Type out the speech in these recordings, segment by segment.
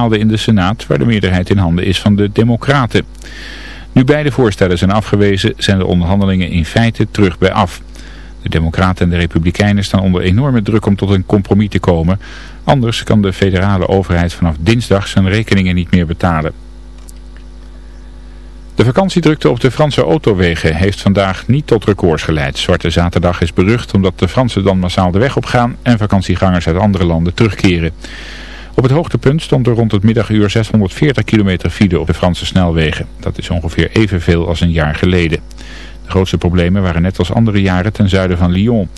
haalde in de Senaat, waar de meerderheid in handen is van de Democraten. Nu beide voorstellen zijn afgewezen, zijn de onderhandelingen in feite terug bij af. De Democraten en de Republikeinen staan onder enorme druk om tot een compromis te komen. Anders kan de federale overheid vanaf dinsdag zijn rekeningen niet meer betalen. De vakantiedrukte op de Franse autowegen heeft vandaag niet tot records geleid. Zwarte Zaterdag is berucht omdat de Fransen dan massaal de weg opgaan en vakantiegangers uit andere landen terugkeren. Op het hoogtepunt stond er rond het middaguur 640 kilometer file op de Franse snelwegen. Dat is ongeveer evenveel als een jaar geleden. De grootste problemen waren net als andere jaren ten zuiden van Lyon.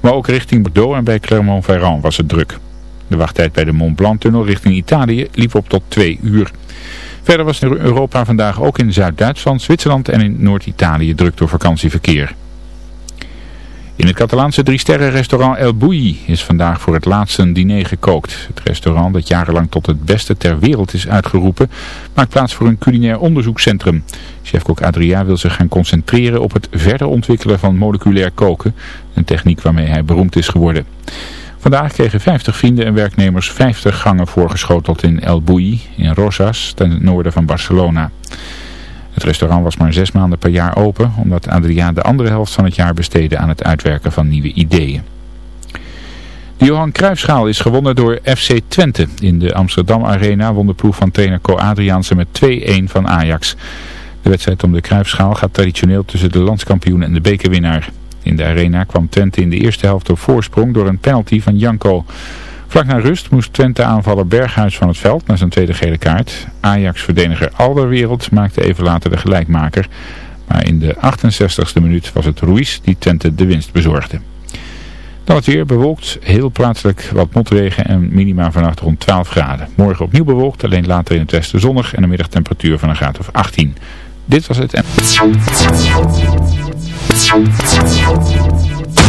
Maar ook richting Bordeaux en bij Clermont-Ferrand was het druk. De wachttijd bij de Mont Blanc-tunnel richting Italië liep op tot twee uur. Verder was Europa vandaag ook in Zuid-Duitsland, Zwitserland en in Noord-Italië druk door vakantieverkeer. In het Catalaanse drie-sterren-restaurant El Bouilly is vandaag voor het laatste een diner gekookt. Het restaurant, dat jarenlang tot het beste ter wereld is uitgeroepen, maakt plaats voor een culinair onderzoekscentrum. Chefkok Adria wil zich gaan concentreren op het verder ontwikkelen van moleculair koken, een techniek waarmee hij beroemd is geworden. Vandaag kregen 50 vrienden en werknemers 50 gangen voorgeschoteld in El Bouilly, in Rosas, ten noorden van Barcelona. Het restaurant was maar zes maanden per jaar open, omdat Adriaan de andere helft van het jaar besteedde aan het uitwerken van nieuwe ideeën. De Johan Cruijffschaal is gewonnen door FC Twente. In de Amsterdam Arena won de ploeg van trainer Co Adriaanse met 2-1 van Ajax. De wedstrijd om de Cruijffschaal gaat traditioneel tussen de landskampioen en de bekerwinnaar. In de arena kwam Twente in de eerste helft op voorsprong door een penalty van Janko. Vlak na rust moest Twente-aanvaller Berghuis van het veld naar zijn tweede gele kaart. Ajax-verdediger Alderwereld maakte even later de gelijkmaker. Maar in de 68e minuut was het Ruiz die Twente de winst bezorgde. Dan weer bewolkt, heel plaatselijk wat motregen en minima vannacht rond 12 graden. Morgen opnieuw bewolkt, alleen later in het westen zonnig en een middagtemperatuur van een graad of 18. Dit was het.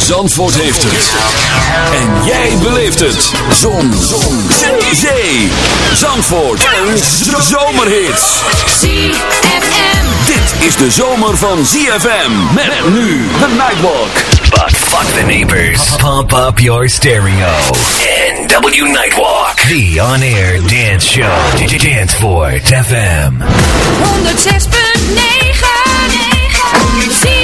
Zandvoort heeft het. En jij beleeft het. Zon. Zon. Zee. Zee. Zandvoort. Een zomerhit. ZFM. Dit is de zomer van ZFM. Met, nu de Nightwalk. But fuck the neighbors. Pump up your stereo. NW Nightwalk. The on-air dance show. Dance for FM. 106.9 ZFM.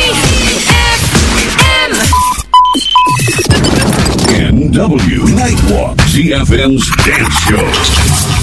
W Nightwalk, GFN's dance show.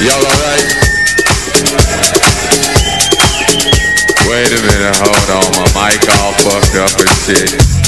Y'all alright? Wait a minute, hold on, my mic all fucked up and shit.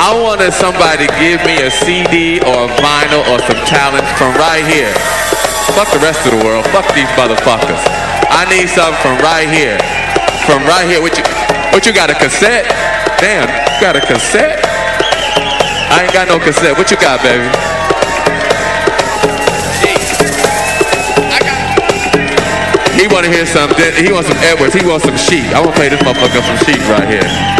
I wanted somebody to give me a CD or a vinyl or some talent from right here. Fuck the rest of the world. Fuck these motherfuckers. I need something from right here. From right here. What you, what you got, a cassette? Damn, you got a cassette? I ain't got no cassette. What you got, baby? He want to hear something. He wants some Edwards. He wants some sheep. I want to play this motherfucker some sheep right here.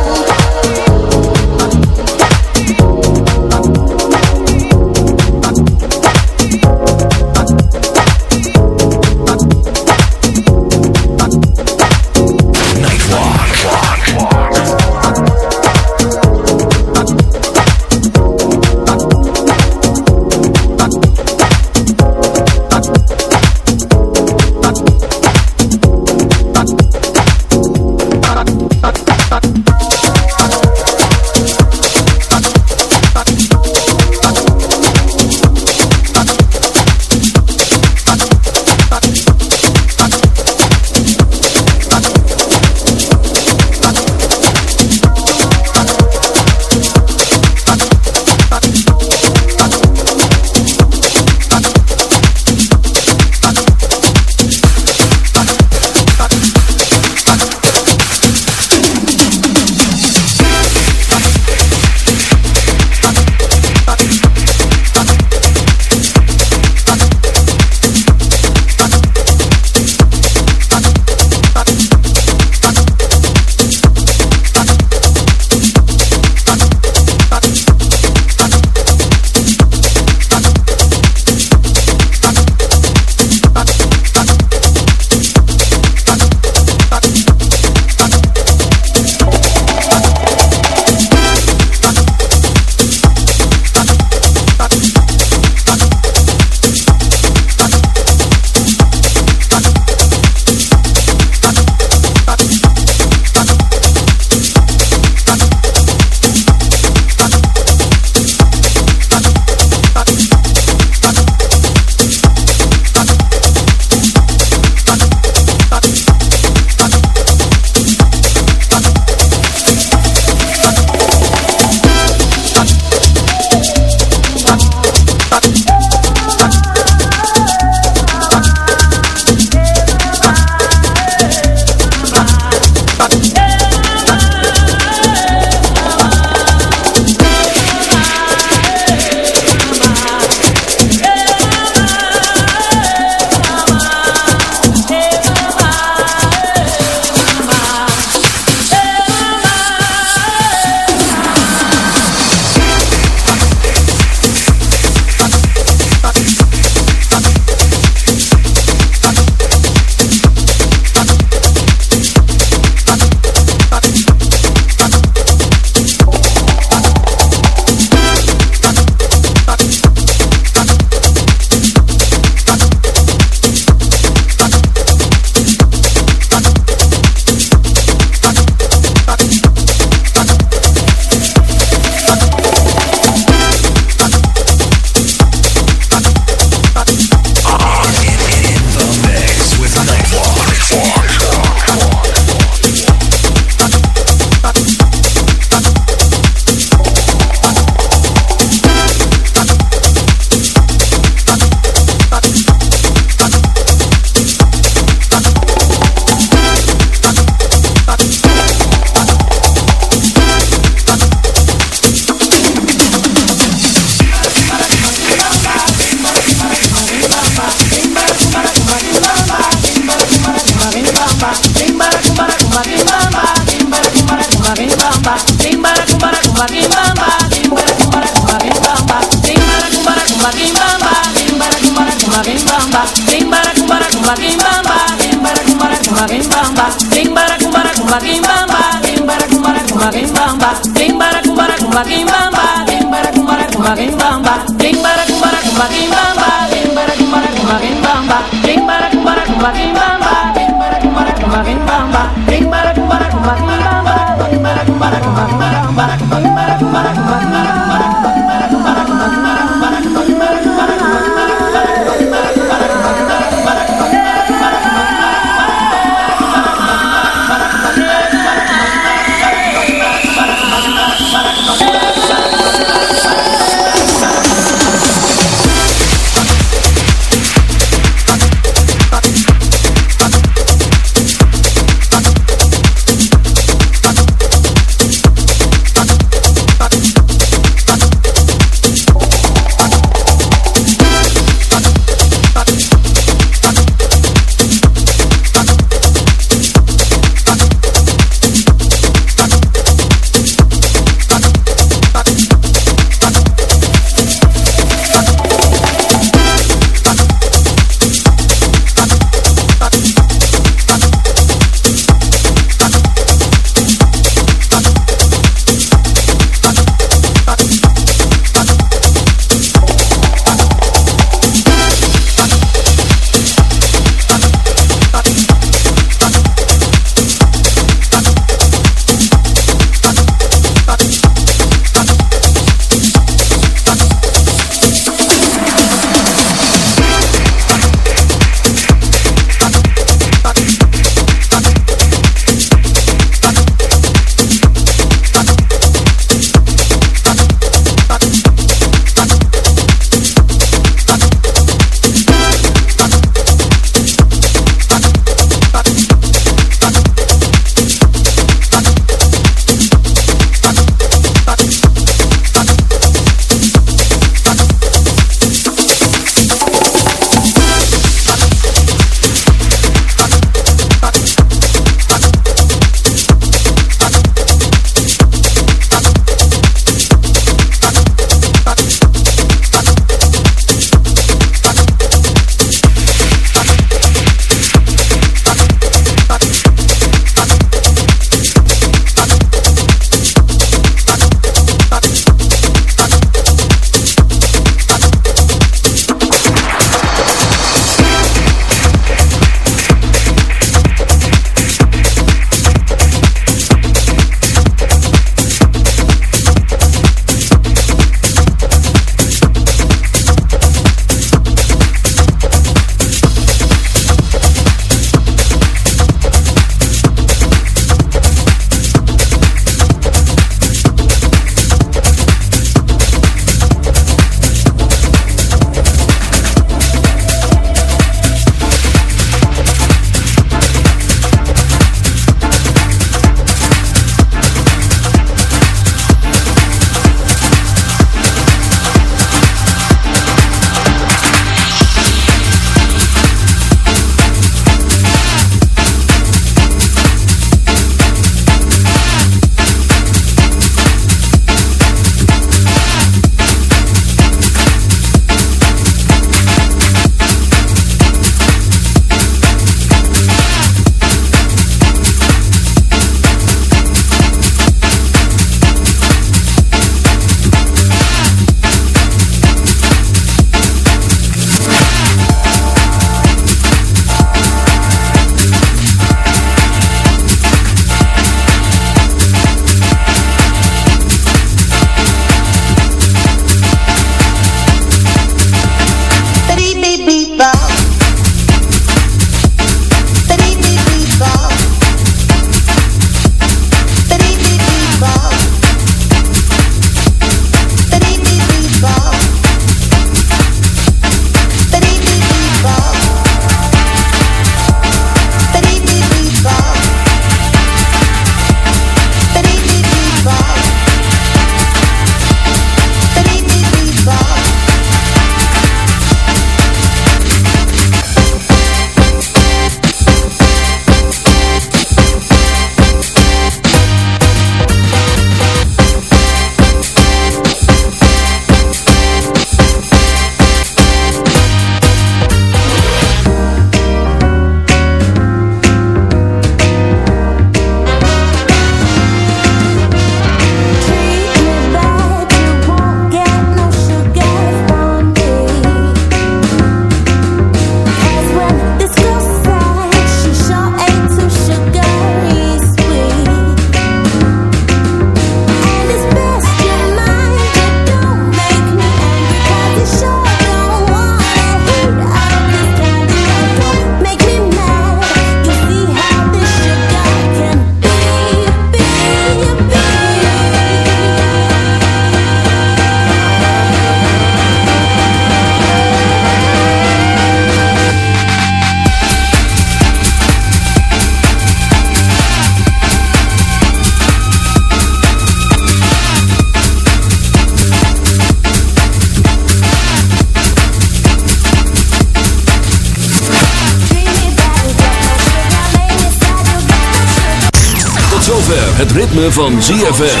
Van ZFM.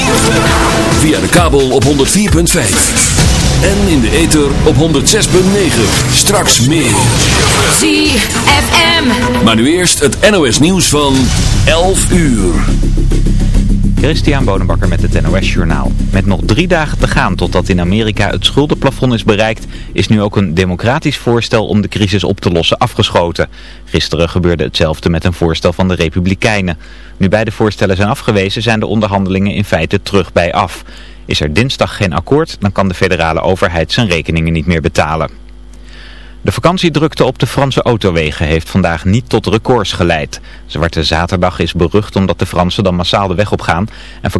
Via de kabel op 104.5. En in de ether op 106.9. Straks meer. ZFM. Maar nu eerst het NOS nieuws van 11 uur. Christian Bonenbakker met het NOS Journaal. Met nog drie dagen te gaan totdat in Amerika het schuldenplafond is bereikt... is nu ook een democratisch voorstel om de crisis op te lossen afgeschoten. Gisteren gebeurde hetzelfde met een voorstel van de Republikeinen. Nu beide voorstellen zijn afgewezen zijn de onderhandelingen in feite terug bij af. Is er dinsdag geen akkoord, dan kan de federale overheid zijn rekeningen niet meer betalen. De vakantiedrukte op de Franse autowegen heeft vandaag niet tot records geleid. Zwarte zaterdag is berucht omdat de Fransen dan massaal de weg op gaan en